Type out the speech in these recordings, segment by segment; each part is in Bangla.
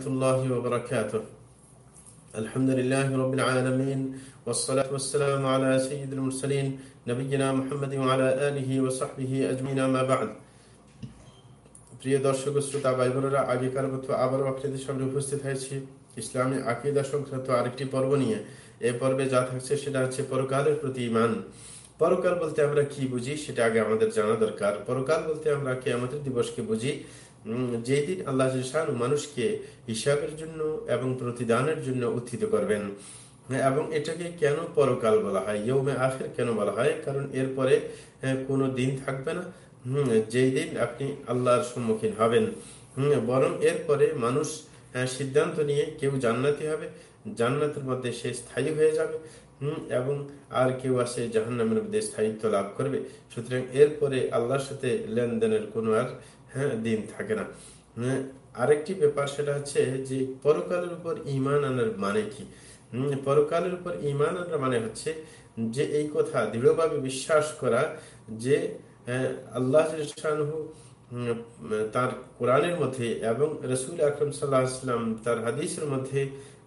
ورحمة الله وبركاته الحمد لله رب العالمين والصلاة والسلام على سيد المرسلين نبينا محمد وعلى آله وصحبه أجمعين ما بعد প্রিয় দর্শক শ্রোতা ভাই বোনেরা আগেকার মতো আবারও আপনাদের সামনে উপস্থিত হয়েছি ইসলামী আকিদা সংক্রান্ত আরেকটি পর্ব নিয়ে এই পর্বে যা থাকছে সেটা হচ্ছে পরকালের প্রতি ইমান পরকাল বলতে আমরা কি বুঝি সেটা আগে আমাদের জানা দরকার পরকাল বলতে আমরা কে আমাদের দিবসকে বুঝি যেই দিন আল্লাহ মানুষকে হিসাবের জন্য এবং প্রতিদানের জন্য উত্থিত করবেন। এবং এটাকে কেন পরকাল বলা হয়? ইয়মে আখের কেন বলা হয়? কারণ এরপরে কোনো দিন থাকবে না। যেই দিন আপনি আল্লাহর সম্মুখীন হবেন। বরং এরপরে মানুষ সিদ্ধান্ত নিয়ে কেউ জান্নাতি হবে। জান্নাতের মধ্যে সে স্থায়ী হয়ে যাবে। এবং আর কেউ আসে জাহান্নামের মধ্যে স্থায়িত্ব লাভ করবে। সুতরাং এরপরে আল্লাহর সাথে লেনদেনের কোনো আর হ্যাঁ দিন থাকে না। আরেকটি ব্যাপার সেটা হচ্ছে যে পরকালের উপর ইমান আনার মানে কি? পরকালের উপর ইমান আনার মানে হচ্ছে যে এই কথা দৃঢ়ভাবে বিশ্বাস করা যে আল্লাহ তার কোরআনের মধ্যে এবং রসুল আকরম সাল্লাহাম তার হাদিসের মধ্যে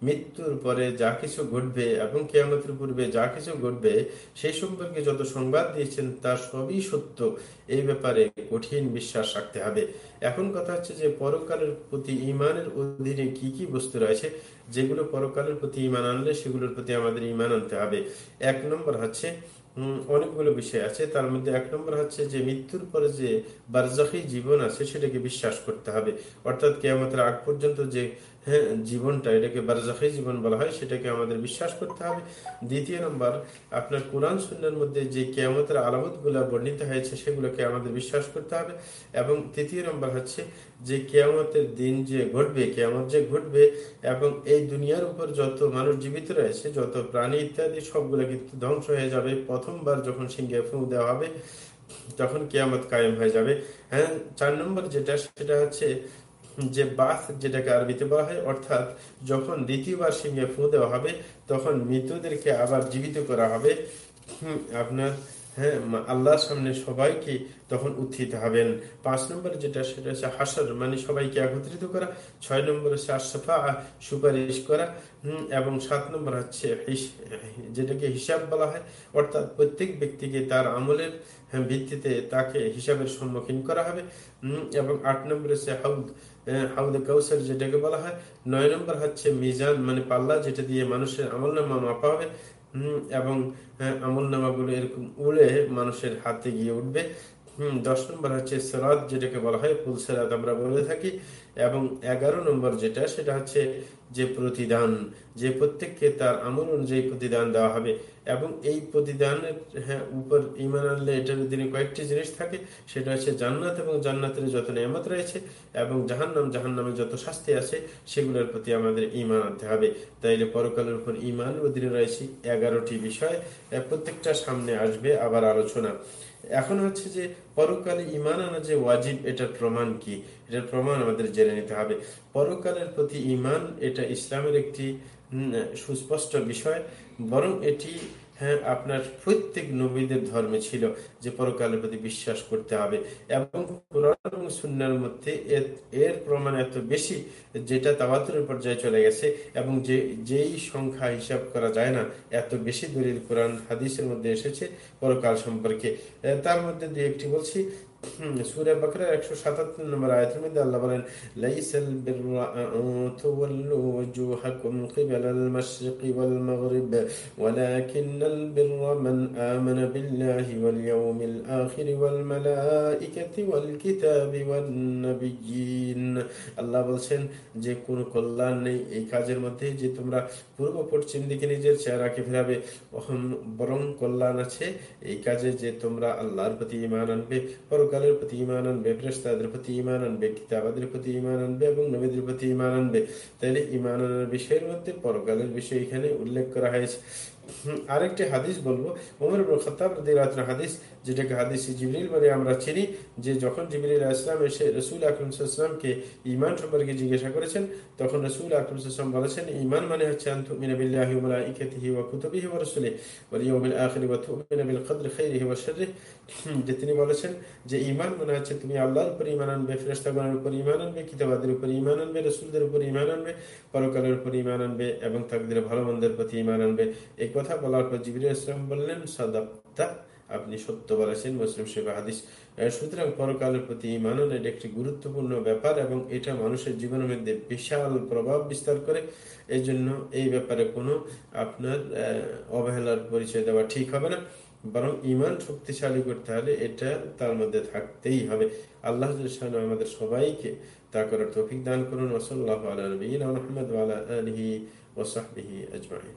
মৃত্যুর পরে যা কিছু ঘটবে এবং কেয়ামতের পূর্বে যা কিছু ঘটবে সেই সম্পর্কে যত সংবাদ দিয়েছেন তার সবই সত্য। এই ব্যাপারে কঠিন বিশ্বাস রাখতে হবে। এখন কথা হচ্ছে যে পরকালের প্রতি ইমানের অধীনে কি কি বস্তু রয়েছে? যেগুলো পরকালের প্রতি ইমান আনলে সেগুলোর প্রতি আমাদের ইমান আনতে হবে। এক নম্বর হচ্ছে অনেকগুলো বিষয় আছে। তার মধ্যে এক নম্বর হচ্ছে যে, মৃত্যুর পরে যে বারজাখি জীবন আছে, সেটাকে বিশ্বাস করতে হবে। অর্থাৎ কেয়ামতের আগ পর্যন্ত যে জীবনটা, এটাকে জীবন বলা হয়, সেটাকে আমাদের বিশ্বাস করতে হবে। দ্বিতীয় নম্বর, আপনার কোরআন শূন্যের মধ্যে যে কেয়ামতের বর্ণিত হয়েছে, সেগুলোকে আমাদের বিশ্বাস করতে হবে। এবং তৃতীয় নম্বর হচ্ছে যে কেয়ামতের দিন যে ঘটবে, কেয়ামত যে ঘটবে, এবং এই দুনিয়ার উপর যত মানুষ জীবিত রয়েছে, যত প্রাণী ইত্যাদি, সবগুলো কিন্তু ধ্বংস হয়ে যাবে। প্রথমবার যখন সিংহে ফু দেওয়া হবে, তখন কেয়ামত কায়েম হয়ে যাবে। হ্যাঁ চার নম্বর যেটা, সেটা হচ্ছে যে বাস যেটাকে আরবিতে বলা হয়, অর্থাৎ যখন দ্বিতীয়বার সিংহে ফু দেওয়া হবে, তখন মৃতদেরকে আবার জীবিত করা হবে। আপনার হ্যাঁ আল্লাহর সামনে সবাইকে তখন উত্থিত হবেন। পাঁচ নম্বর যেটা, সেটা হচ্ছে হাসর মানে সবাইকে একত্রিত করা। ছয় নম্বর হচ্ছে আশফা, সুপারিশ করা। এবং সাত নম্বর হচ্ছে যেটাকে হিসাব বলা হয়। অর্থাৎ প্রত্যেক ব্যক্তিকে তার আমলের ভিত্তিতে তাকে হিসাবের সম্মুখীন করা হবে। এবং আট নম্বর হচ্ছে হাউদ হাউদে কাউসার যেটাকে বলা হয়। নয় নম্বর হচ্ছে মিজান মানে পাল্লা যেটা দিয়ে মানুষের আমল নামা মাপা হবে। এবং আমল নামাগুলো এরকম উড়ে মানুষের হাতে গিয়ে উঠবে। দশ নম্বর হচ্ছে সেরাত, যেটাকে বলা হয় ফুল সেরাত। আমরা বলে থাকি, এবং এগারো নম্বর যেটা, সেটা হচ্ছে যে প্রতিদান, যে প্রত্যেককে তার আমল অনুযায়ী প্রতিদান দেওয়া হবে। এবং এই প্রতিদানের হ্যাঁ উপর ইমান আনলে এটার দিনে কয়েকটি জিনিস থাকে। সেটা হচ্ছে জান্নাত এবং জান্নাতের যত নিয়ামত রয়েছে, এবং জাহান্নাম, জাহান্নামে যত শাস্তি আছে, সেগুলোর প্রতি আমাদের ইমান আনতে হবে। তাইলে পরকালের উপর ইমান অধীনে রয়েছে এগারোটি বিষয়। প্রত্যেকটা সামনে আসবে আবার আলোচনা। এখন হচ্ছে যে পরকালে ইমান আনা যে ওয়াজিব, এটার প্রমাণ কি? এটার প্রমাণ আমাদের জেনে নিতে হবে। পরকালের প্রতি ইমান এটা ইসলামের একটি সুস্পষ্ট বিষয়। বরং এটি হ্যাঁ আপনার প্রত্যেক নবীদের ধর্মে ছিল যে পরকালের প্রতি বিশ্বাস করতে হবে। এবং কোরআন মধ্যে এর প্রমাণ এত বেশি যেটা তাওয়াতুরের পর্যায়ে চলে গেছে এবং যে, যেই সংখ্যা হিসাব করা যায় না, এত বেশি দলিল কোরআন, হাদিসের মধ্যে এসেছে পরকাল সম্পর্কে। তার মধ্যে দু একটি বলছি সুরে একশো সাতাত্তর নম্বর মধ্যে আল্লাহ বলেন, লাইসাল তুওয়াল্লু মাশরিকি ওয়াল মাগরিব মান আমানা বিল্লাহি ওয়াল ইয়াউমিল আখির ওয়াল ওয়াল কিতাবি ওয়ান নাবিয়্যিন। আল্লাহ বলছেন, যে কোন কল্যাণ নেই এই কাজের মধ্যে যে তোমরা পূর্ব পশ্চিম দিকে নিজের চেহারাকে ফেরাবে বরং কল্যাণ আছে এই কাজে যে তোমরা আল্লাহর প্রতি ইমান আনবে। পরকাল পরকালের প্রতি ইমান আনবে ফ্রেস্তাদের প্রতি ইমান আনবে কিতাবাদের প্রতি ইমান আনবে এবং নবীদের প্রতি ইমান আনবে তাহলে ইমান আনার বিষয়ের মধ্যে পরকালের বিষয় এখানে উল্লেখ করা হয়েছে আরেকটি হাদিস বলব। রাদিয়াল্লাহু হাদিস, যেটাকে হাদিস জিবরিল বলে আমরা চিনি, যে যখন জিবরিল আসলাম এসে রসুল আকরম সাল্লামকে সম্পর্কে জিজ্ঞাসা করেছেন, তখন রসুল আকরম বলেছেন ইমান মানে হচ্ছে যে তিনি বলেছেন যে ইমান মানে হচ্ছে তুমি আল্লাহর উপর ইমান আনবে, ফেরেশতাগণের উপর ইমান আনবে কিতাবাদের উপর ইমান আনবে, রসুলদের উপর ইমান আনবে, পরকালের উপর ইমান আনবে এবং তাকদিরে ভালো মন্দের প্রতি ইমান আনবে। এই কথা বলার পর জিবির ইসলাম বললেন সাদাপ্তা আপনি সত্য বলেছেন মুসলিম শেখ হাদিস। সুতরাং পরকালের প্রতি ইমান এটা একটি গুরুত্বপূর্ণ ব্যাপার এবং এটা মানুষের জীবনের মধ্যে বিশাল প্রভাব বিস্তার করে। এই জন্য এই ব্যাপারে কোনো আপনার অবহেলার পরিচয় দেওয়া ঠিক হবে না। বরং ইমান শক্তিশালী করতে হলে এটা তার মধ্যে থাকতেই হবে। আল্লাহ আমাদের সবাইকে তা করার তৌফিক দান করুন। ওসল্লাহ আলা আলিহি ওয়া সাহবিহি আজমাইন।